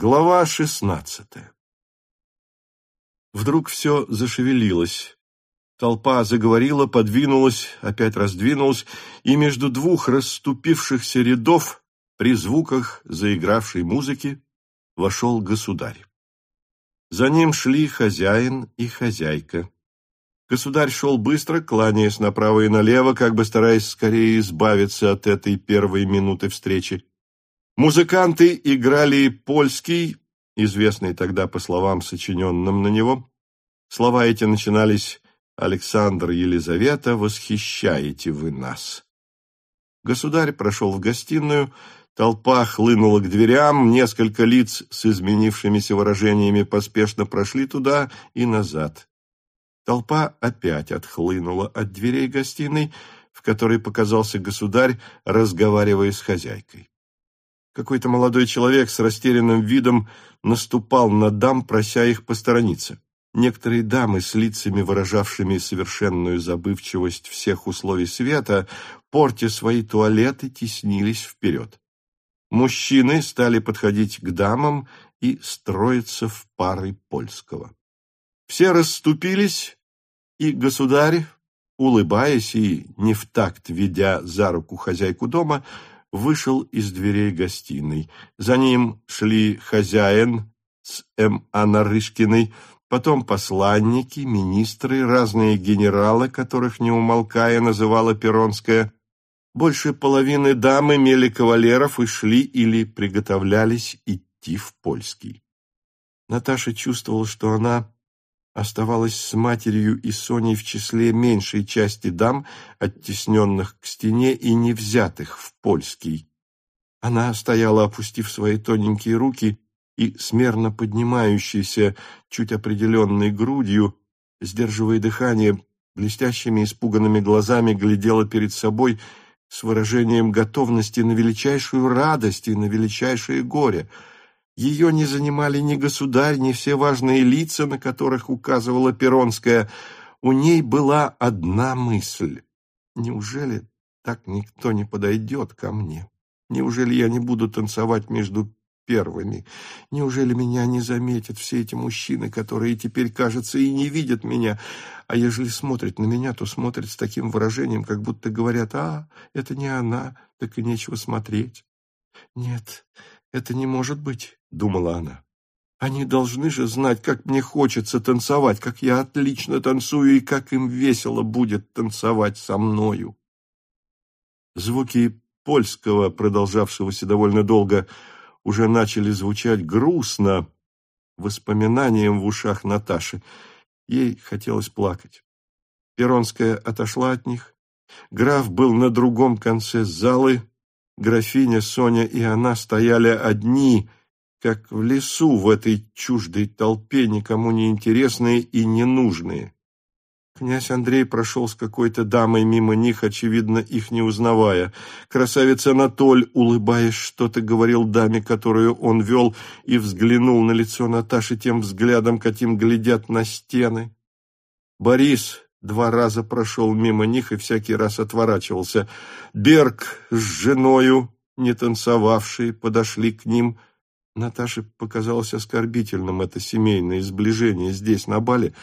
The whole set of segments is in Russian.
Глава шестнадцатая Вдруг все зашевелилось. Толпа заговорила, подвинулась, опять раздвинулась, и между двух расступившихся рядов при звуках заигравшей музыки вошел государь. За ним шли хозяин и хозяйка. Государь шел быстро, кланяясь направо и налево, как бы стараясь скорее избавиться от этой первой минуты встречи. Музыканты играли польский, известный тогда по словам, сочиненным на него. Слова эти начинались «Александр Елизавета, восхищаете вы нас». Государь прошел в гостиную, толпа хлынула к дверям, несколько лиц с изменившимися выражениями поспешно прошли туда и назад. Толпа опять отхлынула от дверей гостиной, в которой показался государь, разговаривая с хозяйкой. Какой-то молодой человек с растерянным видом наступал на дам, прося их посторониться. Некоторые дамы с лицами, выражавшими совершенную забывчивость всех условий света, портя свои туалеты, теснились вперед. Мужчины стали подходить к дамам и строиться в пары польского. Все расступились, и государь, улыбаясь и не в такт ведя за руку хозяйку дома, вышел из дверей гостиной. За ним шли хозяин с М. А. Нарышкиной, потом посланники, министры, разные генералы, которых, не умолкая, называла Перронская. Больше половины дам имели кавалеров и шли или приготовлялись идти в польский. Наташа чувствовала, что она оставалась с матерью и Соней в числе меньшей части дам, оттесненных к стене и не взятых в польский. Она стояла, опустив свои тоненькие руки и, смерно поднимающейся, чуть определенной грудью, сдерживая дыхание, блестящими испуганными глазами глядела перед собой с выражением готовности на величайшую радость и на величайшее горе — ее не занимали ни государь, ни все важные лица, на которых указывала Перронская. У ней была одна мысль. Неужели так никто не подойдет ко мне? Неужели я не буду танцевать между первыми? Неужели меня не заметят все эти мужчины, которые теперь, кажется, и не видят меня? А ежели смотрят на меня, то смотрят с таким выражением, как будто говорят, «А, это не она, так и нечего смотреть». Нет, это не может быть, думала она. Они должны же знать, как мне хочется танцевать, как я отлично танцую и как им весело будет танцевать со мною. Звуки польского, продолжавшегося довольно долго, уже начали звучать грустно, воспоминанием в ушах Наташи. Ей хотелось плакать. Перонская отошла от них. Граф был на другом конце залы, Графиня, Соня и она стояли одни, как в лесу в этой чуждой толпе, никому не интересные и ненужные. Князь Андрей прошел с какой-то дамой мимо них, очевидно, их не узнавая. Красавец Анатоль, улыбаясь, что-то говорил даме, которую он вел, и взглянул на лицо Наташи тем взглядом, каким глядят на стены. Борис, Два раза прошел мимо них и всякий раз отворачивался. Берг с женою, не танцевавшие, подошли к ним. Наташе показалось оскорбительным это семейное сближение здесь, на бале,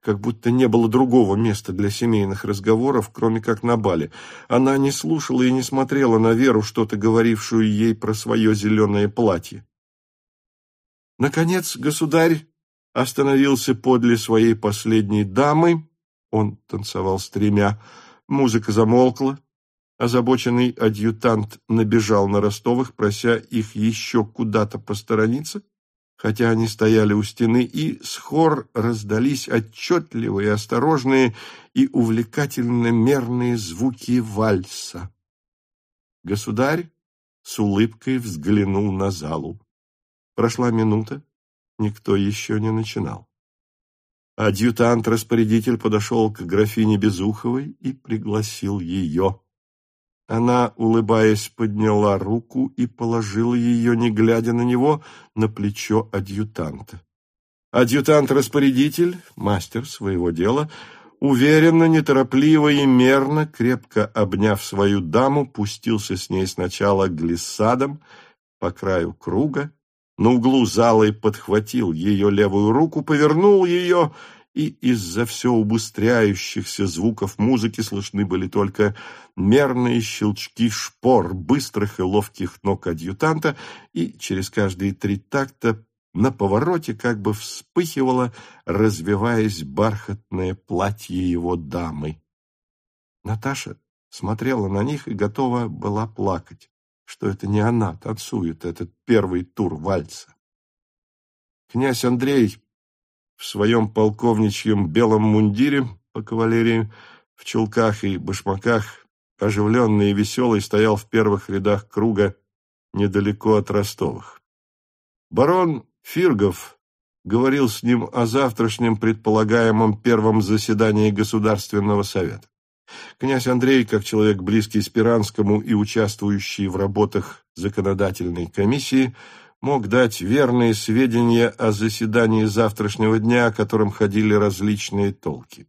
как будто не было другого места для семейных разговоров, кроме как на бале. Она не слушала и не смотрела на Веру, что-то говорившую ей про свое зеленое платье. Наконец государь остановился подле своей последней дамы, он танцевал с тремя. Музыка замолкла. Озабоченный адъютант набежал на Ростовых, прося их еще куда-то посторониться, хотя они стояли у стены, и с хор раздались отчетливые, осторожные и увлекательно мерные звуки вальса. Государь с улыбкой взглянул на залу. Прошла минута, никто еще не начинал. Адъютант-распорядитель подошел к графине Безуховой и пригласил ее. Она, улыбаясь, подняла руку и положила ее, не глядя на него, на плечо адъютанта. Адъютант-распорядитель, мастер своего дела, уверенно, неторопливо и мерно, крепко обняв свою даму, пустился с ней сначала глиссадом по краю круга, на углу зала и подхватил ее левую руку, повернул ее, и из-за все убыстряющихся звуков музыки слышны были только мерные щелчки шпор быстрых и ловких ног адъютанта, и через каждые три такта на повороте как бы вспыхивало, развиваясь бархатное платье его дамы. Наташа смотрела на них и готова была плакать, что это не она танцует этот первый тур вальса. Князь Андрей в своем полковничьем белом мундире по кавалерии, в чулках и башмаках, оживленный и веселый, стоял в первых рядах круга недалеко от Ростовых. Барон Фиргов говорил с ним о завтрашнем предполагаемом первом заседании Государственного совета. Князь Андрей, как человек близкий Спиранскому и участвующий в работах законодательной комиссии, мог дать верные сведения о заседании завтрашнего дня, о котором ходили различные толки.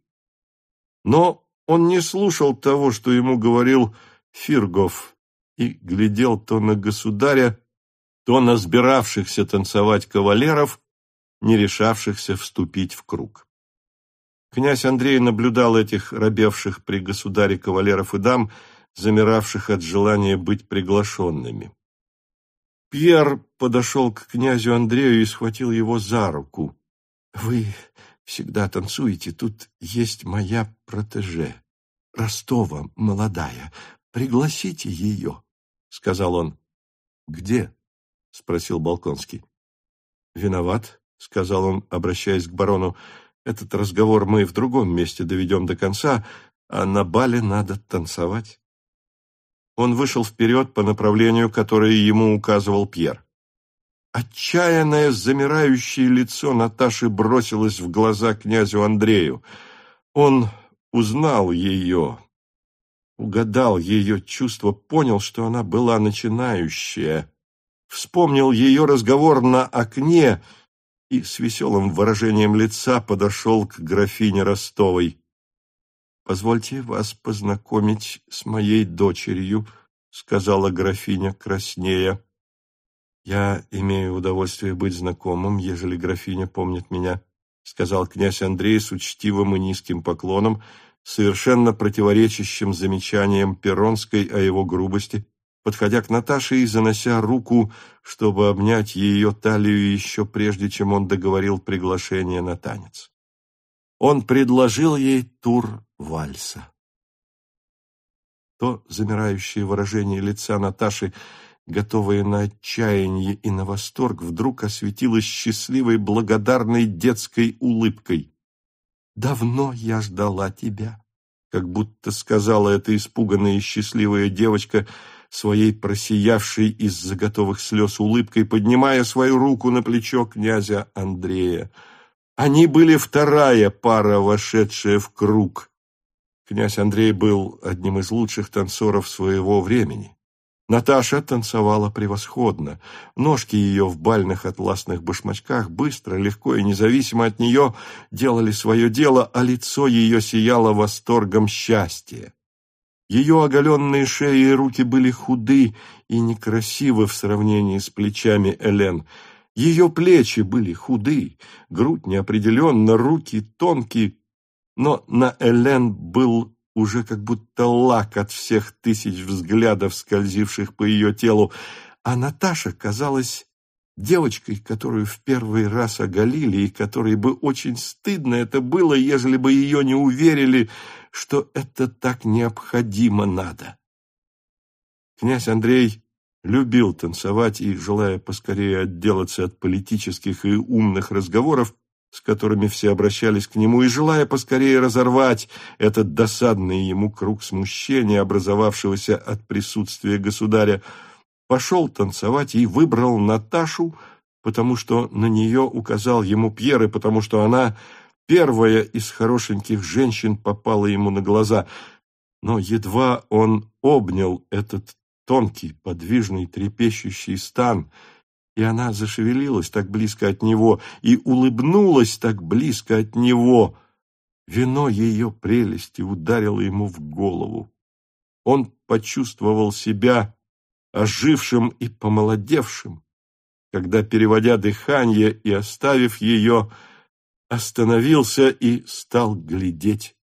Но он не слушал того, что ему говорил Фиргов, и глядел то на государя, то на сбиравшихся танцевать кавалеров, не решавшихся вступить в круг. Князь Андрей наблюдал этих робевших при государе кавалеров и дам, замиравших от желания быть приглашенными. Пьер подошел к князю Андрею и схватил его за руку. — Вы всегда танцуете, тут есть моя протеже, Ростова, молодая. Пригласите ее, — сказал он. — Где? — спросил Балконский. — Виноват, — сказал он, обращаясь к барону. — Этот разговор мы в другом месте доведем до конца, а на бале надо танцевать. Он вышел вперед по направлению, которое ему указывал Пьер. Отчаянное, замирающее лицо Наташи бросилось в глаза князю Андрею. Он узнал ее, угадал ее чувство, понял, что она была начинающая, вспомнил ее разговор на окне и с веселым выражением лица подошел к графине Ростовой. «Позвольте вас познакомить с моей дочерью», — сказала графиня краснея. «Я имею удовольствие быть знакомым, ежели графиня помнит меня», — сказал князь Андрей с учтивым и низким поклоном, совершенно противоречащим замечаниям Перронской о его грубости, подходя к Наташе и занося руку, чтобы обнять ее талию еще прежде, чем он договорил приглашение на танец. Он предложил ей тур вальса. То замирающее выражение лица Наташи, готовое на отчаяние и на восторг, вдруг осветилось счастливой, благодарной детской улыбкой. «Давно я ждала тебя», как будто сказала эта испуганная и счастливая девочка своей просиявшей из-за готовых слез улыбкой, поднимая свою руку на плечо князя Андрея. Они были вторая пара, вошедшая в круг. Князь Андрей был одним из лучших танцоров своего времени. Наташа танцевала превосходно. Ножки ее в бальных атласных башмачках быстро, легко и независимо от нее делали свое дело, а лицо ее сияло восторгом счастья. Ее оголенные шеи и руки были худы и некрасивы в сравнении с плечами Элен. Ее плечи были худы, грудь неопределенно, руки тонкие, но на Элен был уже как будто лак от всех тысяч взглядов, скользивших по ее телу, а Наташа казалась девочкой, которую в первый раз оголили, и которой бы очень стыдно это было, ежели бы ее не уверили, что это так необходимо надо. Князь Андрей любил танцевать и, желая поскорее отделаться от политических и умных разговоров, с которыми все обращались к нему, и, желая поскорее разорвать этот досадный ему круг смущения, образовавшегося от присутствия государя, пошел танцевать и выбрал Наташу, потому что на нее указал ему Пьер, и потому что она, первая из хорошеньких женщин, попала ему на глаза. Но едва он обнял этот тонкий, подвижный, трепещущий стан — и она зашевелилась так близко от него и улыбнулась так близко от него. Вино ее прелести ударило ему в голову. Он почувствовал себя ожившим и помолодевшим, когда, переводя дыхание и оставив ее, остановился и стал глядеть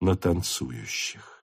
на танцующих.